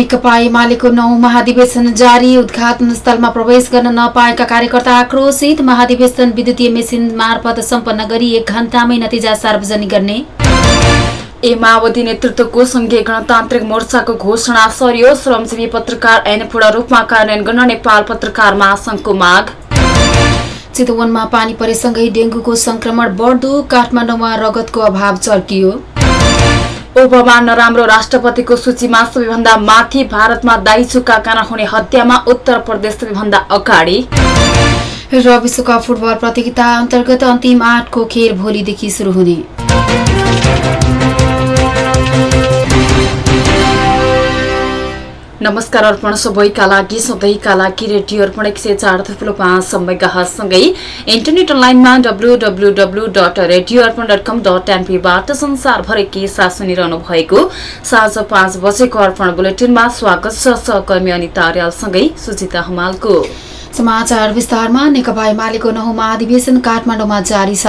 नेकपा एमालेको नौ महाधिवेशन जारी। उद्घाटन स्थलमा प्रवेश गर्न नपाएका कार्यकर्ता आक्रोशित। महाधिवेशन विद्युतीय मेसिन मार्फत सम्पन्न गरी एक घण्टामै नतिजा सार्वजनिक गर्ने। ए माओवादी नेतृत्वको संघीय गणतान्त्रिक मोर्चाको घोषणा सर्यो। श्रमजीवी पत्रकार ऐन पूर्ण रूपमा कार्यान्वयन गर्न नेपाल पत्रकार महासंघको माग। चितवनमा पानी परेसँगै डेङ्गुको संक्रमण बढ्दो। काठमाडौँमा रगतको अभाव चर्कियो। ओबामा नराम्रो राष्ट्रपतिको सूचीमा सबैभन्दा माथि भारतमा दाइजुका कारण हुने हत्यामा उत्तर प्रदेश सबैभन्दा अगाडि। र विश्वकप फुटबल प्रतियोगिता अन्तर्गत अन्तिम आठको खेल भोलिदेखि सुरु हुने। नमस्कार अर्पण सबैका लागि सधैँका लागि रेडियो अर्पण एक सय चार थुप्रो पाँच मेगासँगै इन्टरनेट अनलाइनमा W W W dot radio Arpan dot com dot एनपीबाट संसारभरि के साथ सुनिरहनु भएको साँझ पाँच बजेको अर्पण बुलेटिनमा स्वागत छ सहकर्मी अनिता अर्यालसँगै सुजिता हमालको। समाचार विस्तारमा नेकपा एमालेको नौ महाधिवेशन काठमाडौँमा जारी छ।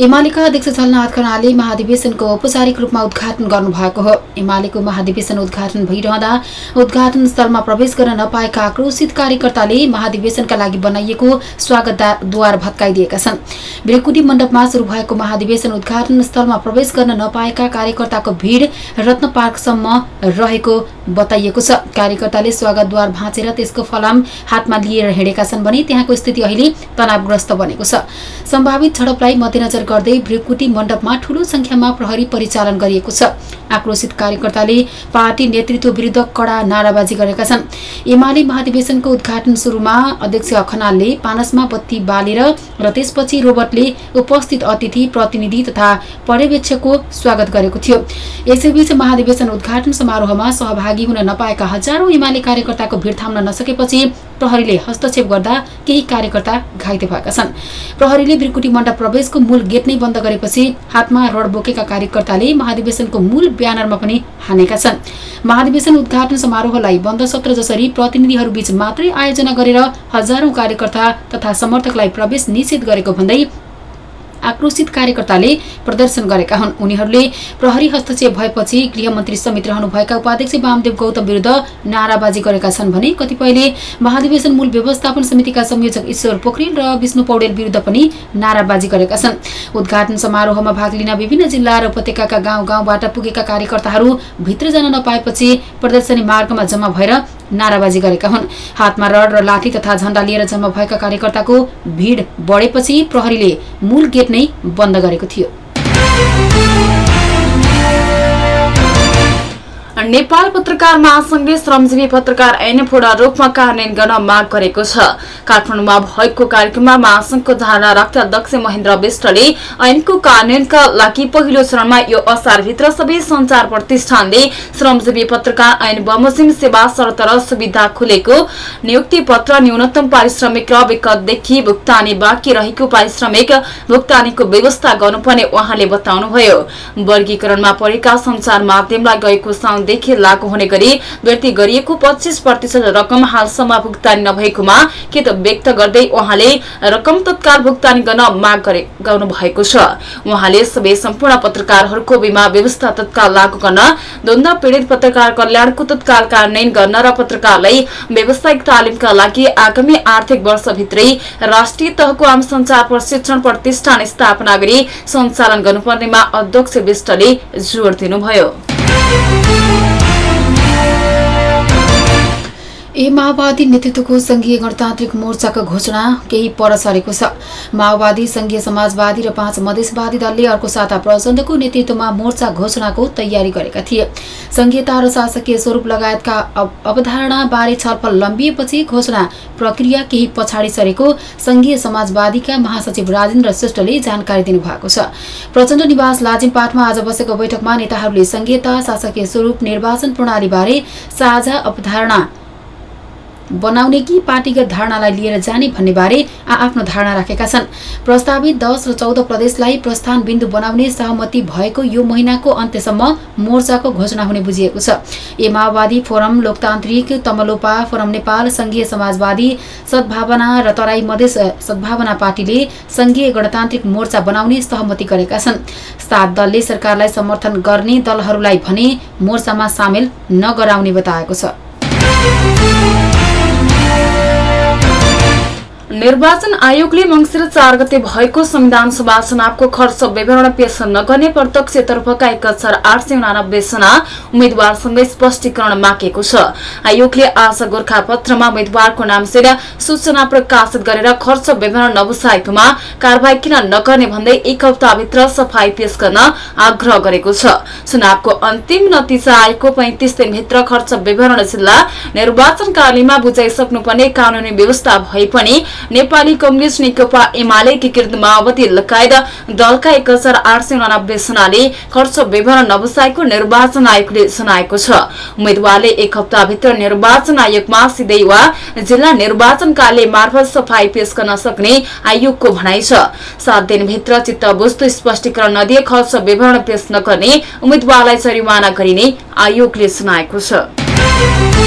एमालेका अध्यक्ष झलनाथ खनालले महाधिवेशनको औपचारिक रूपमा उद्घाटन गर्नुभएको हो। एमालेको महाधिवेशन उद्घाटन भइरहँदा उद्घाटन स्थलमा प्रवेश गर्न नपाएका आक्रोशित कार्यकर्ताले महाधिवेशनका लागि बनाइएको स्वागत द्वार भत्काइदिएका छन्। ब्रेकुटी मण्डपमा शुरू भएको महाधिवेशन उद्घाटन स्थलमा प्रवेश गर्न नपाएका कार्यकर्ताको भीड़ रत्न पार्कसम्म रहेको बताइएको छ। कार्यकर्ताले स्वागतद्वार भाँचेर त्यसको फलाम हातमा लिएर हिँडेका छन् भने त्यहाँको स्थिति अहिले तनावग्रस्त बनेको छ। सम्भावित झडपलाई मध्यनजर गर्दै भ्रिकुटी मण्डपमा ठूलो संख्यामा प्रहरी परिचालन गरिएको छ। आक्रोशित कार्यकर्ताले पार्टी नेतृत्व विरुद्ध कडा नाराबाजी गरेका छन्। एमाले महाधिवेशनको उद्घाटन सुरुमा अध्यक्ष खनालले पानसमा बत्ती बालेर र त्यसपछि रोबर्टले उपस्थित अतिथि प्रतिनिधि तथा पर्यवेक्षकको स्वागत गरेको थियो। यसैबीच महाधिवेशन उद्घाटन समारोहमा सहभागी हुन नपाएका हजारौं एमाले कार्यकर्ताको भिड थाम्न नसकेपछि प्रहरीले हस्तक्षेप गर्दा केही कार्यकर्ता घाइते भएका छन्। प्रहरीले बिरकुटी मण्डप प्रवेशको मूल गेट नै बन्द गरेपछि हातमा रड बोकेका कार्यकर्ताले महाधिवेशनको मूल ब्यानरमा पनि हानेका छन्। महाधिवेशन उद्घाटन समारोहलाई बन्द सत्र जसरी प्रतिनिधिहरूबीच मात्रै आयोजना गरेर हजारौं कार्यकर्ता तथा समर्थकलाई प्रवेश निषेध गरेको भन्दै आक्रोशित कार्यकर्ताले प्रदर्शन गरेका हुन्। उनीहरूले प्रहरी हस्तक्षेप भएपछि गृहमन्त्री समेत रहनुभएका उपाध्यक्ष वामदेव गौतम विरूद्ध नाराबाजी गरेका छन् भने कतिपयले महाधिवेशन मूल व्यवस्थापन समितिका संयोजक ईश्वर पोखरेल र विष्णु पौडेल विरूद्ध पनि नाराबाजी गरेका छन्। उद्घाटन समारोहमा भाग लिन विभिन्न जिल्ला र उपत्यका गाउँ गाउँबाट पुगेका कार्यकर्ताहरू भित्र जान नपाएपछि प्रदर्शनी मार्गमा जम्मा भएर नाराबाजी गरेका हुन्। हातमा रड र लाठी तथा झण्डा लिएर जम्मा भएका कार्यकर्ताको भीड़ बढेपछि प्रहरीले मूल गेट नै बन्द गरेको थियो। नेपाल पत्रकार महासंघले श्रमजीवी पत्रकार ऐन पूर्ण रूपमा कार्यान्वयन गर्न माग गरेको छ। काठमाडौँमा भएको कार्यक्रममा महासंघको धारणा राख्दा अध्यक्ष महेन्द्र विष्टले ऐनको कार्यान्वयनका लागि पहिलो चरणमा यो असारभित्र सबै संचार प्रतिष्ठानले श्रमजीवी पत्रकार ऐन बमोजिम सेवा शर्त र सुविधा खुलेको नियुक्ति पत्र न्यूनतम पारिश्रमिक र विकतदेखि भुक्तानी बाँकी रहेको पारिश्रमिक भुक्तानीको व्यवस्था गर्नुपर्ने उहाँले बताउनुभयो। वर्गीकरणमा परेका संचार माध्यमलाई गएको साउनदेखि लागू हुने गरी वृद्धि गरिएको पच्चीस प्रतिशत रकम हालसम्म भुक्तानी नभएकोमा खेत व्यक्त गर्दै उहाँले रकम तत्काल भुक्तानी गर्न माग गर्नु भएको छ। उहाँले सबै सम्पूर्ण पत्रकारहरूको बीमा व्यवस्था तत्काल लागू गर्न द्वन्द पीड़ित पत्रकार कल्याणको तत्काल कार्यान्वयन गर्न र पत्रकारलाई व्यावसायिक तालिमका लागि आगामी आर्थिक वर्षभित्रै राष्ट्रिय तहको आम संचार प्रशिक्षण प्रतिष्ठान स्थापना गरी सञ्चालन गर्नुपर्नेमा अध्यक्ष विष्टले जोड़ दिनुभयो। ए माओवादी नेतृत्वको संघीय गणतान्त्रिक मोर्चाको घोषणा केही पर सरेको छ। माओवादी संघीय समाजवादी र पाँच मधेसवादी दलले अर्को साता प्रचण्डको नेतृत्वमा मोर्चा घोषणाको तयारी गरेका थिए। संघीयता र शासकीय स्वरूप लगायतका अवधारणाबारे छलफल लम्बिएपछि घोषणा प्रक्रिया केही पछाडि सरेको संघीय समाजवादीका महासचिव राजेन्द्र श्रेष्ठले जानकारी दिनुभएको छ। प्रचण्ड निवास लाजिमपाटमा आज बसेको बैठकमा नेताहरूले संघीयता शासकीय स्वरूप निर्वाचन प्रणालीबारे साझा अवधारणा बनाउने कि पार्टीगत धारणालाई लिएर जाने भन्ने बारे आफ्नो धारणा राखेका छन्। प्रस्तावित दस र चौध प्रदेशलाई प्रस्थान बिन्दु बनाउने सहमति भएको यो महिनाको अन्त्यसम्म मोर्चाको घोषणा हुने बुझिएको छ। ए माओवादी फोरम लोकतान्त्रिक तमलोपा फोरम नेपाल संघीय समाजवादी सद्भावना र तराई मधेस सद्भावना पार्टीले संघीय गणतान्त्रिक मोर्चा बनाउने सहमति गरेका छन्। सात दलले सरकारलाई समर्थन गर्ने दलहरूलाई भने मोर्चामा सामेल नगराउने बताएको छ। निर्वाचन आयोगले मंगिर चार गते भएको संविधान सभा चुनावको खर्च विवरण पेश नगर्ने प्रत्यक्षतर्फका एक हजार आठ सय उनानब्बे जना उम्मेद्वारसँग स्पष्टीकरण मागेको छ। आयोगले आज गोर्खा पत्रमा उम्मेद्वारको नामसहित सूचना प्रकाशित गरेर खर्च विवरण नबुसाएकोमा कारवाही किन नगर्ने भन्दै एक हप्ताभित्र सफाई पेश गर्न आग्रह गरेको छ। चुनावको अन्तिम नतिजा आएको पैंतिस दिनभित्र खर्च विवरण जिल्ला निर्वाचन कार्यालयमा बुझाइसक्नुपर्ने कानूनी व्यवस्था भए पनि नेपाली कंग्रेस नेकपा एमाले एकीकृत माओवादी लगायत दलका एक हजार आठ सय उनानब्बे जनाले खर्च विवरण नबसाएको निर्वाचन आयोगले जनाएको छ। उम्मेद्वारले एक हप्ताभित्र निर्वाचन आयोगमा सिधै वा जिल्ला निर्वाचन कार्यालय मार्फत सफाई पेश गर्न सक्ने आयोगको भनाइ छ। सात दिनभित्र चित्त बुझ्दो स्पष्टीकरण नदिए खर्च विवरण पेश नगर्ने उम्मेद्वारलाई जरिवाना गरिने आयोगले जनाएको छ।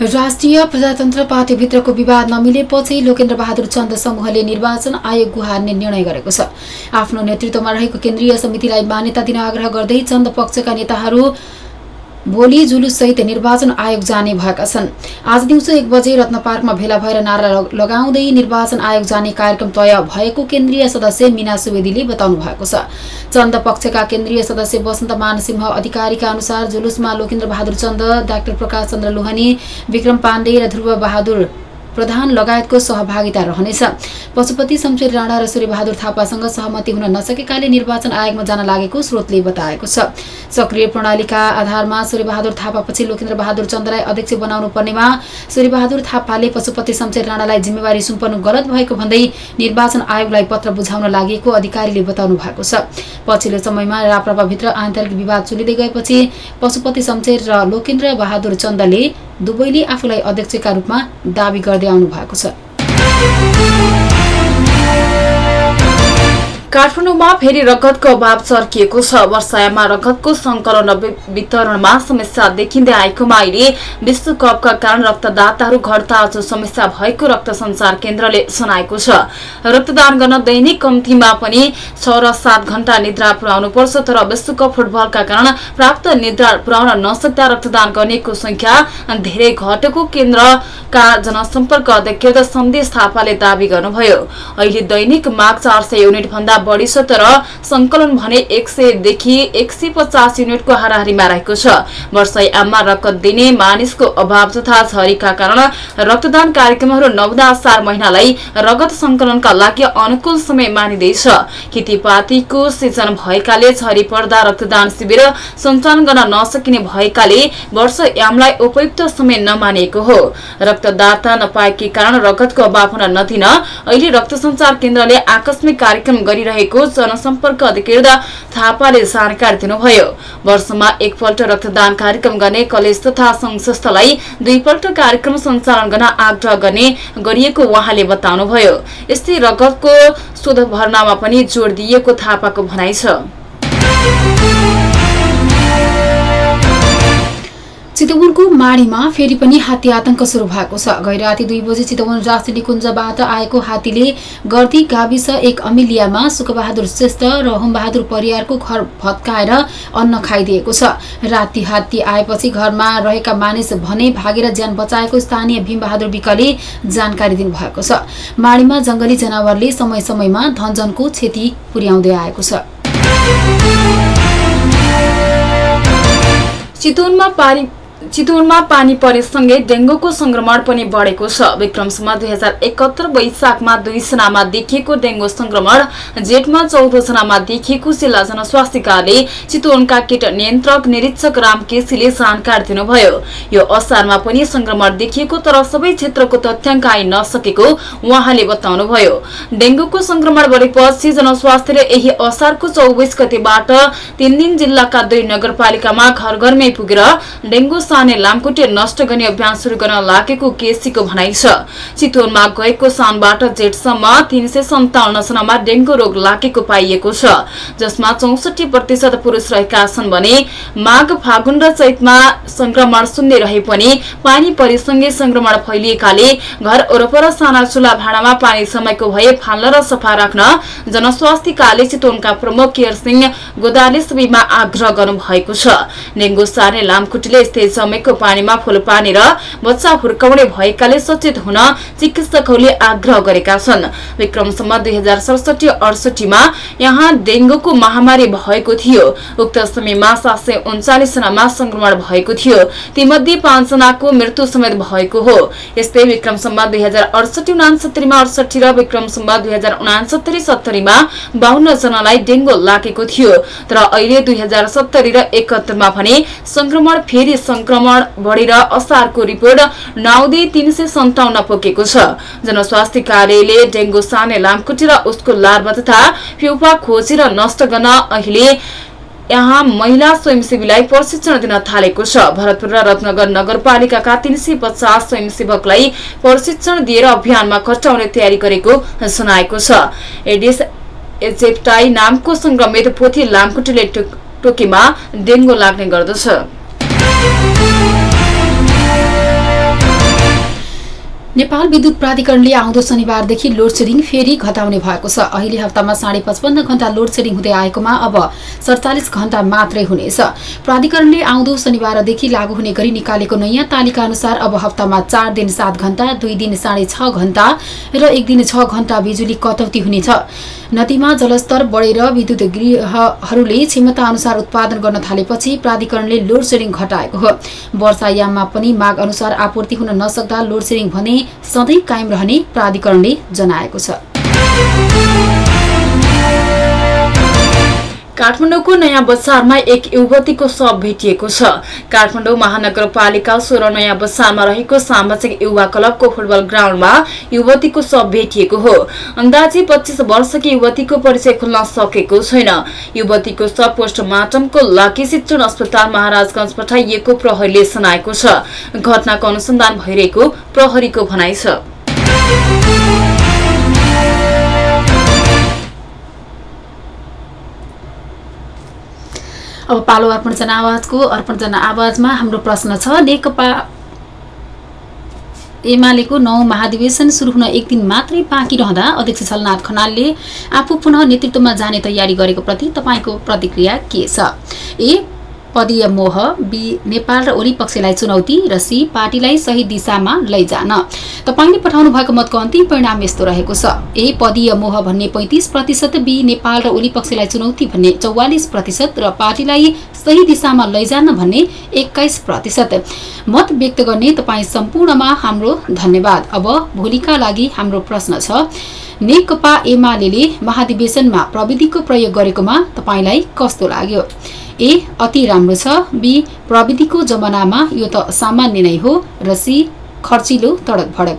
राष्ट्रिय प्रजातन्त्र पार्टीभित्रको विवाद नमिलेपछि लोकेन्द्र बहादुर चन्द समूहले निर्वाचन आयोग गुहार्ने निर्णय गरेको छ। आफ्नो नेतृत्वमा रहेको केन्द्रीय समितिलाई मान्यता दिन आग्रह गर्दै चन्द पक्षका नेताहरू भोलि जुलुससहित निर्वाचन आयोग जाने भएका छन्। आज दिउँसो एक बजे रत्न पार्कमा भेला भएर नारा लगाउँदै निर्वाचन आयोग जाने कार्यक्रम तय भएको केन्द्रीय सदस्य मिना सुवेदीले बताउनु भएको छ। चन्द पक्षका केन्द्रीय सदस्य वसन्त मानसिंह अधिकारीका अनुसार जुलुसमा लोकेन्द्र बहादुर चन्द डाक्टर प्रकाश चन्द्र लोहनी विक्रम पाण्डे र ध्रुव बहादुर प्रधान लगायतको सहभागिता रहनेछ। पशुपति शमशेर राणा र सूर्यबहादुर थापासँग सहमति हुन नसकेकाले निर्वाचन आयोगमा जान लागेको स्रोतले बताएको छ। सक्रिय प्रणालीका आधारमा सूर्यबहादुर थापापछि लोकेन्द्र बहादुर चन्दलाई अध्यक्ष बनाउनु पर्नेमा सूर्यबहादुर थापाले पशुपति शमशेर राणालाई जिम्मेवारी सुम्पनु गलत भएको भन्दै निर्वाचन आयोगलाई पत्र बुझाउन लागि अधिकारीले बताउनु भएको छ। पछिल्लो समयमा राप्रपाभित्र आन्तरिक विवाद चुलिँदै गएपछि पशुपति शमशेर र लोकेन्द्र बहादुर चन्दले दुवैले आफूलाई अध्यक्षका रूपमा दावी गर्दै आउनु भएको छ। काठमाडौँमा फेरि रगतको अभाव चर्किएको छ। वर्षायामा रगतको संकलन वितरणमा समस्या देखिँदै आएकोमा अहिले विश्वकपका कारण रक्तदाताहरू घट्दा आज समस्या भएको रक्त संचार केन्द्रले सुनाएको छ। रक्तदान गर्न दैनिक कम्तीमा पनि छ र सात घण्टा निद्रा पुर्याउनु पर्छ तर विश्वकप फुटबलका कारण प्राप्त निद्रा पुर्याउन नसक्दा रक्तदान गर्नेको संख्या धेरै घटेको केन्द्रका जनसम्पर्क अध्यक्ष सन्देश थापाले दावी गर्नुभयो। अहिले दैनिक माग चार सय युनिट भन्दा बढी छ तर संकलन भने एक सयदेखि एक सय पचास युनिटको हाराहारीमा रहेको छ। वर्षैयाममा रगत दिने मानिसको अभाव तथा झरीका कारण रक्तदान कार्यक्रमहरू नवदा चार महिनालाई रगत संकलनका लागि अनुकूल समय मानिँदैछ। खेतीपातीको सिजन भएकाले झरी पर्दा रक्तदान शिविर सञ्चालन गर्न नसकिने भएकाले वर्षयामलाई उपयुक्त समय नमानिएको हो। रक्तदाता नपाएकै कारण रगतको अभाव हुन नदिन अहिले रक्त संचार केन्द्रले आकस्मिक कार्यक्रम गरि रहेको जनसम्पर्क अधिकृत थापाले जानकारी दिनुभयो। वर्षमा एकपल्ट रक्तदान कार्यक्रम गर्ने कलेज तथा संघ संस्थालाई दुईपल्ट कार्यक्रम सञ्चालन गर्न आग्रह गर्ने गरिएको उहाँले बताउनुभयो। यस्तै रगतको शोध भर्नामा पनि जोड़ दिइएको थापाको भनाइ छ। माडीमा फेरि पनि हात्ती आतंक सुरु भएको छ। गै राति दुई बजे चितवन राष्ट्रिय निकुञ्जबाट आएको हात्तीले गर्दी गाविस एक अमिलियामा सुखबहादुर श्रेष्ठ र होमबहादुर परियारको घर भत्काएर अन्न खाइदिएको छ। राति हात्ती आएपछि घरमा रहेका मानिस भने भागेर ज्यान बचाएको स्थानीय भीमबहादुर विकले जानकारी दिनुभएको छ। माडीमा जंगली जनावरले समय समयमा धनजनको क्षति पुर्याउँदै आएको छ। चितवनमा पानी चितवनमा पानी परेसँगै डेङ्गुको संक्रमण पनि बढेको छ। विक्रमसम्म दुई हजार एकहत्तर वैशाखमा दुईजनामा देखिएको डेङ्गु संक्रमण जेठमा चौध जनामा देखिएको जिल्ला जनस्वास्थ्य चितवनका कीट नियन्त्रक निरीक्षक राम केसीले जानकारी दिनुभयो। यो असारमा पनि संक्रमण देखिएको तर सबै क्षेत्रको तथ्याङ्क आइ नसकेको उहाँले बताउनुभयो। डेङ्गुको संक्रमण बढेपछि जनस्वास्थ्यले यही असारको चौबिस गतेबाट तीन दिन जिल्लाका दुई नगरपालिकामा घर घरमै पुगेर डेङ्गु साने लामखुट्टे नष्ट गर्ने अभियान शुरू गर्न लागेको केसीको भनाइ छ। चितवनमा गएको सानबाट जेठसम्म तीन सय सन्ताउन्न जनामा डेंगू रोग लागेको पाइएको छ जसमा चौसठी प्रतिशत पुरूष रहेका छन् भने माघ फागुन र चैतमा संक्रमण शून्य रहे पनि पानी परिसँगै संक्रमण फैलिएकाले घर वरपर साना चुला भाँडामा पानी समयको भए फाल्न र सफा राख्न जनस्वास्थ्य कार्य चितवनका प्रमुख केयर सिंह गोदाले सबैमा आग्रह गर्नु भएको छ। डेंगू सार्ने लामखुट्टीले समयको पानीमा फुलपानी र बच्चा हुर्काउने भएकाले सचेत हुन चिकित्सकहरूले आग्रह गरेका छन्। विक्रमसम्म दुई हजार सडसठी अडसठीमा यहाँ डेङ्गुको महामारी भएको थियो। उक्त समयमा सात सय उन्चालिसजनामा संक्रमण भएको थियो। तीमध्ये पाँचजनाको मृत्यु समेत भएको हो। यस्तै विक्रमसम्म दुई हजार अडसठी उनासत्तरीमा अडसठी र विक्रमसम्म दुई हजार उनासत्तरी सत्तरीमा बाहन्न जनालाई डेङ्गु लागेको थियो। तर अहिले दुई हजार सत्तरी र एकहत्तरमा भने संक्रमण फेरि संक्रमण बढेर असारको रिपोर्ट नाउँदै तीन सय सन्ताउन्न पुगेको छ। जनस्वास्थ्य कार्यालयले डेङ्गु साने लामखुट्टे र उसको लार्वा तथा प्युपा खोजेर नष्ट गर्न अहिले यहाँ महिला स्वयंसेवीलाई प्रशिक्षण दिन थालेको छ। भरतपुर र रत्नगर नगरपालिकाका तीन सय पचास स्वयंसेवकलाई प्रशिक्षण दिएर अभियानमा कटाउने तयारी गरेको सुनाएको छ। एडिस एजेप्टाई नामको संक्रमित पोथी लामखुट्टेले टोकेमा डेङ्गु लाग्ने गर्दछ। नेपाल विद्युत प्राधिकरणले आउँदो शनिबारदेखि लोड सेडिङ फेरि घटाउने भएको छ। अहिले हप्तामा साढे पचपन्न घण्टा लोड सेडिङ हुँदै आएकोमा अब सडचालिस घण्टा मात्रै हुनेछ। प्राधिकरणले आउँदो शनिबारदेखि लागू हुने गरी निकालेको नयाँ तालिका अनुसार अब हप्तामा चार दिन सात घण्टा दुई दिन साढे छ घण्टा र एक दिन छ घण्टा बिजुली कटौती हुनेछ। नदीमा जलस्तर बढेर विद्युत गृहहरूले क्षमता अनुसार उत्पादन गर्न थालेपछि प्राधिकरणले लोड सेडिङ घटाएको हो। वर्षायाममा पनि माग अनुसार आपूर्ति हुन नसक्दा लोड सेडिङ भने सधैँ कायम रहने प्राधिकरणले जनाएको छ। काठमाडौँको नयाँ बजारमा एक युवतीको शव भेटिएको छ। काठमाडौँ महानगरपालिका सोह्र नयाँ बजारमा रहेको सामाजिक युवा क्लबको फुटबल ग्राउन्डमा युवतीको शव भेटिएको हो। अन्दाजी पच्चिस वर्षकी युवतीको परिचय खुल्न सकेको छैन। युवतीको शव पोस्टमार्टमको लागि शिक्षण अस्पताल महाराजगंज पठाइएको प्रहरीले सुनाएको छ। घटनाको अनुसन्धान भइरहेको प्रहरीको भनाइ छ। अब पालो अर्पण जनआवाजको अर्पण जनआवाजमा हाम्रो प्रश्न छ नेकपा एमालेको नौ महाधिवेशन सुरु हुन एक दिन मात्रै बाँकी रहँदा अध्यक्ष छलनाथ खनालले आफू पुनः नेतृत्वमा जाने तयारी गरेको प्रति तपाईँको प्रतिक्रिया के छ? ए पदीय मोह बी नेपाल र ओली पक्षलाई चुनौती र सी पार्टीलाई सही दिशामा लैजान तपाईँले पठाउनु भएको मतको अन्तिम परिणाम यस्तो रहेको छ। ए पदीय मोह भन्ने पैँतिस प्रतिशत बी नेपाल र ओली पक्षलाई चुनौती भन्ने चौवालिस प्रतिशत र पार्टीलाई सही दिशामा लैजान भन्ने एक्काइस प्रतिशत। मत व्यक्त गर्ने तपाईँ सम्पूर्णमा हाम्रो धन्यवाद। अब भोलिका लागि हाम्रो प्रश्न छ। नेकपा एमाले महाधिवेशनमा प्रविधिको प्रयोग गरेकोमा तपाईँलाई कस्तो लाग्यो? ए अति राम्रो छ। बी प्रविधिको जमानामा यो त सामान्य नै हो। र सी खर्चिलो तडक भडक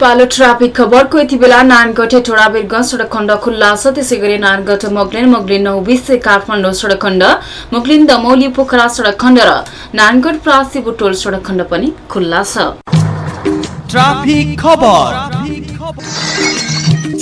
पालो ट्राफिक खबरको यति बेला नानगढ बिरगंज सडक खण्ड खुल्ला छ त्यसै गरी नानगढ मोगलिन मोगलिन नौ बिस काठमाडौँ सडक खण्ड मोगलिन दमौली पोखरा सडक खण्ड र नानगढ प्रासी बुटोल सडक खण्ड पनि खुल्ला छ।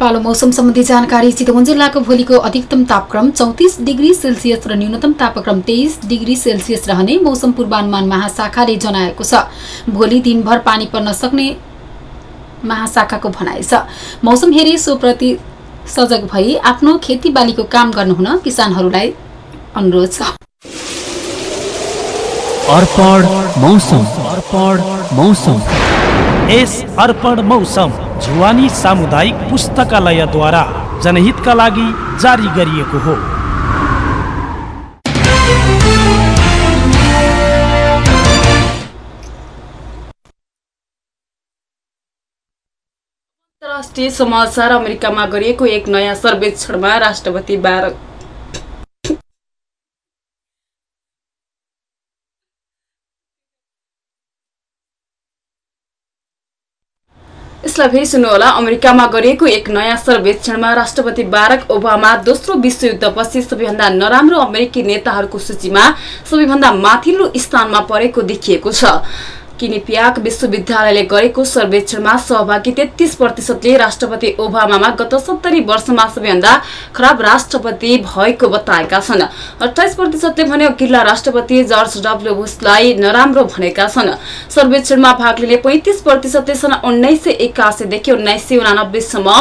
पालो मौसम सम्बन्धी जानकारी चितवन जिल्लाको भोलिको अधिकतम तापक्रम चौतिस डिग्री सेल्सियस र न्यूनतम तापक्रम तेइस डिग्री सेल्सियस रहने मौसम पूर्वानुमान महाशाखाले जनाएको छ। भोलि दिनभर पानी पर्न सक्ने महाशाखाको भनाइ छ। मौसम हेरी सोप्रति सजग भई आफ्नो खेतीबालीको काम गर्नुहुन किसानहरूलाई अनुरोध छ। अर्पण मौसम। अर्पण मौसम। यस अर्पण मौसम। जुवानी सामुदायिक पुस्तकालयद्वारा जनहितका लागि जारी गरिएको हो। राष्ट्रिय समाचार अमेरिकामा गरिएको एक नयाँ सर्वेक्षणमा राष्ट्रपति बारक यसलाई फेरि सुन्नुहोला। अमेरिकामा गरिएको एक नयाँ सर्वेक्षणमा राष्ट्रपति बाराक ओबामा दोस्रो विश्वयुद्धपछि सबैभन्दा नराम्रो अमेरिकी नेताहरूको सूचीमा सबैभन्दा माथिल्लो स्थानमा परेको देखिएको छ। किनिपियाक विश्वविद्यालयले गरेको सर्वेक्षणमा सहभागी तेत्तीस प्रतिशतले राष्ट्रपति ओबामामा गत सत्तरी वर्षमा सबैभन्दा खराब राष्ट्रपति भएको बताएका छन्। अठाइस प्रतिशतले भने अघिल्ला राष्ट्रपति जर्ज डब्ल्यू बुसलाई नराम्रो भनेका छन्। सर्वेक्षणमा भाग लिने पैंतिस प्रतिशतले सन् उन्नाइस सय एकासीदेखि उन्नाइस सय उनानब्बेसम्म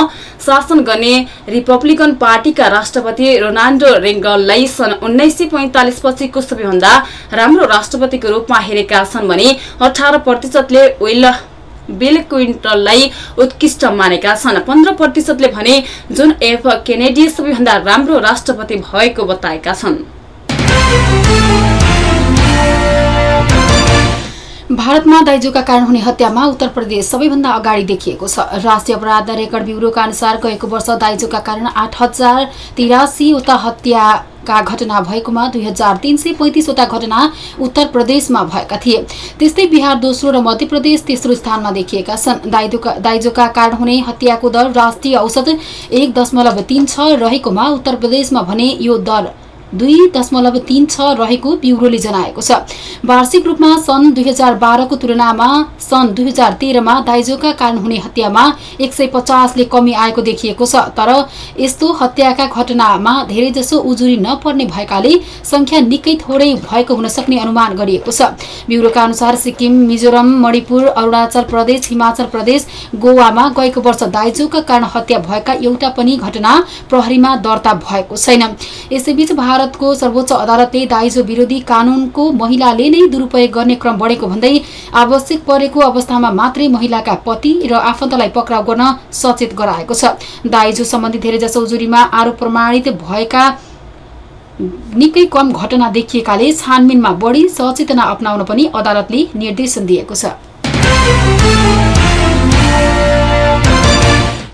शासन गर्ने रिपब्लिकन पार्टीका राष्ट्रपति रोनाल्डो रेङ्गललाई सन् उन्नाइस सय पैंतालिस पछिको सबैभन्दा राम्रो राष्ट्रपतिको रूपमा हेरेका छन् भने अठार प्रतिशतले वेल बिल क्विन्टललाई उत्कृष्ट मानेका छन्। पन्ध्र प्रतिशतले भने जुन एफ केनेडी सबैभन्दा राम्रो राष्ट्रपति भएको बताएका छन्। भारतमा दाइजोका कारण हुने हत्यामा उत्तर प्रदेश सबैभन्दा अगाडि देखिएको छ। राष्ट्रिय अपराध रेकर्ड ब्युरोका अनुसार गएको वर्ष दाइजोका कारण आठ हजार तिरासीवटा हत्याका घटना भएकोमा दुई हजार तीन सय पैँतिसवटा घटना उत्तर प्रदेशमा भएका थिए। त्यस्तै बिहार दोस्रो र मध्य प्रदेश तेस्रो स्थानमा देखिएका छन्। दाइजोका कारण हुने हत्याको दर राष्ट्रिय औसत एक दशमलव तीन छ रहेकोमा उत्तर प्रदेशमा भने यो दर दुई दशमलव तीन छ रहेको ब्युरोले जनाएको छ। वार्षिक रूपमा सन् दुई हजार बाह्रको तुलनामा सन् दुई हजार तेह्रमा दाइजोका कारण हुने हत्यामा एक सय पचासले कमी आएको देखिएको छ। तर यस्तो हत्याका घटनामा धेरैजसो उजुरी नपर्ने भएकाले संख्या निकै थोरै भएको हुन सक्ने अनुमान गरिएको छ। ब्युरोका अनुसार सिक्किम मिजोरम मणिपुर अरुणाचल प्रदेश हिमाचल प्रदेश गोवामा गएको वर्ष दाइजोका कारण हत्या भएका एउटा पनि घटना प्रहरीमा दर्ता भएको छैन। यसैबीच भारतको सर्वोच्च अदालतले दाइजो विरोधी कानूनको महिलाले नै दुरूपयोग गर्ने क्रम बढेको भन्दै आवश्यक परेको अवस्थामा मात्रै महिलाका पति र आफन्तलाई पक्राउ गर्न सचेत गराएको छ। दाइजो सम्बन्धी धेरैजसो उजुरीमा आरोप प्रमाणित भएका निकै कम घटना देखिएकाले छानबिनमा बढी सचेतना अप्नाउन पनि अदालतले निर्देशन दिएको छ।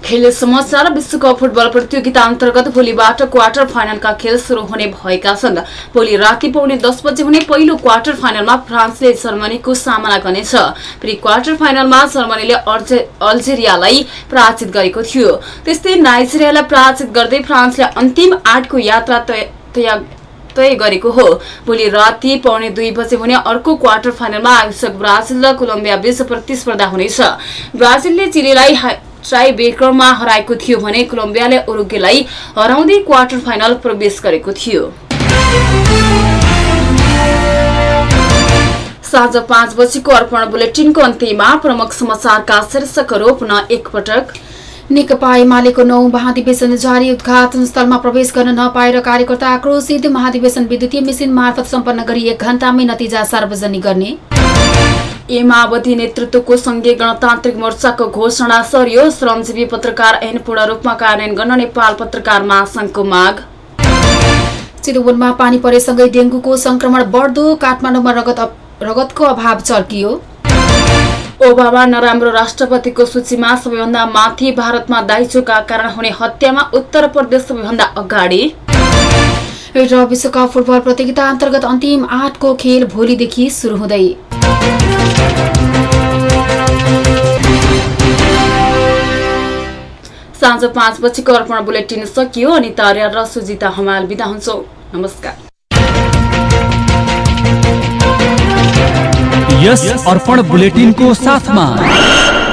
खेल समाचार विश्वकप फुटबल प्रतियोगिता अन्तर्गत भोलिबाट क्वार्टर फाइनलका खेल शुरू हुने भएका छन्। भोलि राति पाउने दस बजे हुने पहिलो क्वार्टर फाइनलमा फ्रान्सले जर्मनीको सामना गर्नेछ। प्री क्वार्टर फाइनलमा जर्मनीले अल्जेरियालाई पराजित गरेको थियो। त्यस्तै नाइजेरियालाई पराजित गर्दै फ्रान्सले अन्तिम आठको यात्रा तय गरेको हो। भोलि राति पाउने दुई बजे हुने अर्को क्वार्टर फाइनलमा आयोजक ब्राजिल र कोलम्बिया बीच प्रतिस्पर्धा हुनेछ। ब्राजिलले चिलीलाई ट्राई बेकरमा हराएको थियो भने कोलम्बियाले उरुग्वेलाई हराउँदै क्वार्टर फाइनल प्रवेश गरेको थियो। साँझ पाँच बजीको अर्पण बुलेटिनको अन्त्यमा प्रमुख समाचारका शीर्षकहरू पुनः एकपटक। नेकपा एमालेको नौ महाधिवेशन जारी उद्घाटन स्थलमा प्रवेश गर्न नपाएर कार्यकर्ता आक्रोशित महाधिवेशन विद्युतीय मेसिन मार्फत सम्पन्न गरी एक घण्टामै नतिजा सार्वजनिक गर्ने। ए माओवादी नेतृत्वको संघीय गणतान्त्रिक मोर्चाको घोषणा सरियो श्रमजीवी पत्रकार ऐन पूर्ण रूपमा कार्यान्वयन गर्न नेपाल पत्रकार महासंघको माग चितवनमा पानी परेसँगै डेंगूको संक्रमण बढ्दो काठमाडौँमा रगत रगतको अभाव चर्कियो ओबामा नराम्रो राष्ट्रपतिको सूचीमा सबैभन्दा माथि भारतमा दाइजोका कारण हुने हत्यामा उत्तर प्रदेश सबैभन्दा अगाडि र विश्वकप फुटबल प्रतियोगिता अन्तर्गत अन्तिम आठको खेल भोलिदेखि सुरु हुँदै साँझ पाँच बजीको अर्पण बुलेटिन सकियो अनि तार्या र सुजिता हमाल बिदा हुन्छौ। नमस्कार। यस अर्पण बुलेटिनको साथमा